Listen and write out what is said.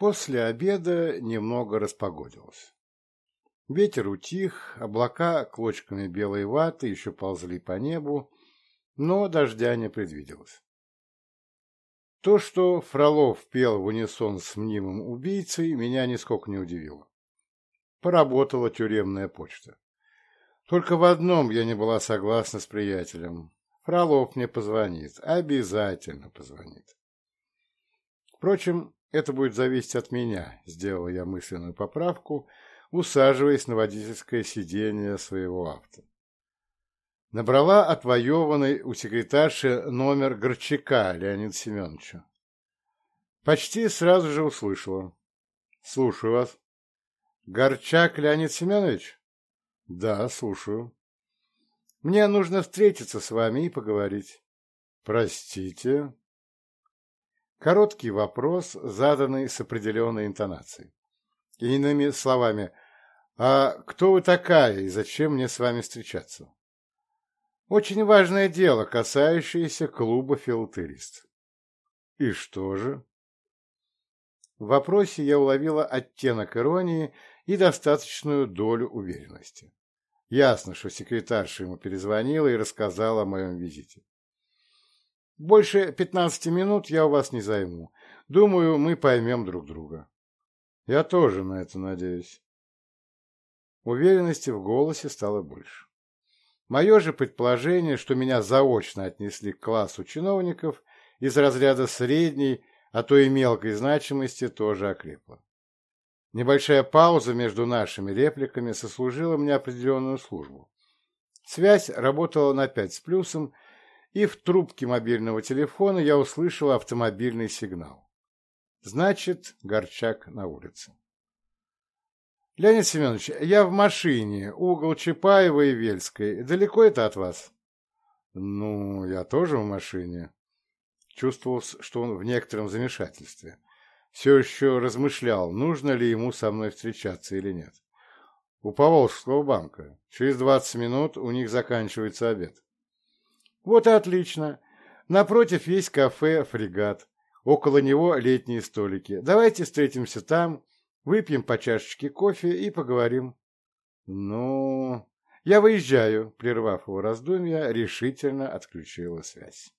После обеда немного распогодилось. Ветер утих, облака клочками белой ваты еще ползли по небу, но дождя не предвиделось. То, что Фролов пел в унисон с мнимым убийцей, меня нисколько не удивило. Поработала тюремная почта. Только в одном я не была согласна с приятелем. Фролов мне позвонит, обязательно позвонит. Впрочем, это будет зависеть от меня, сделал я мысленную поправку, усаживаясь на водительское сиденье своего авто. Набрала отвоеванный у секретарши номер Горчака Леонида Семеновича. Почти сразу же услышала. «Слушаю вас». «Горчак Леонид Семенович?» «Да, слушаю». «Мне нужно встретиться с вами и поговорить». «Простите», Короткий вопрос, заданный с определенной интонацией. иными словами, «А кто вы такая и зачем мне с вами встречаться?» Очень важное дело, касающееся клуба «Филатерист». «И что же?» В вопросе я уловила оттенок иронии и достаточную долю уверенности. Ясно, что секретарша ему перезвонила и рассказала о моем визите. Больше пятнадцати минут я у вас не займу. Думаю, мы поймем друг друга. Я тоже на это надеюсь. Уверенности в голосе стало больше. Мое же предположение, что меня заочно отнесли к классу чиновников из разряда средней, а то и мелкой значимости, тоже окрепло. Небольшая пауза между нашими репликами сослужила мне определенную службу. Связь работала на пять с плюсом, и в трубке мобильного телефона я услышал автомобильный сигнал. Значит, Горчак на улице. Леонид Семенович, я в машине, угол Чапаева и Вельской. Далеко это от вас? Ну, я тоже в машине. Чувствовал, что он в некотором замешательстве. Все еще размышлял, нужно ли ему со мной встречаться или нет. У Поволжского банка. Через двадцать минут у них заканчивается обед. Вот и отлично. Напротив есть кафе «Фрегат». Около него летние столики. Давайте встретимся там, выпьем по чашечке кофе и поговорим. Ну, я выезжаю, прервав его раздумья, решительно отключила связь.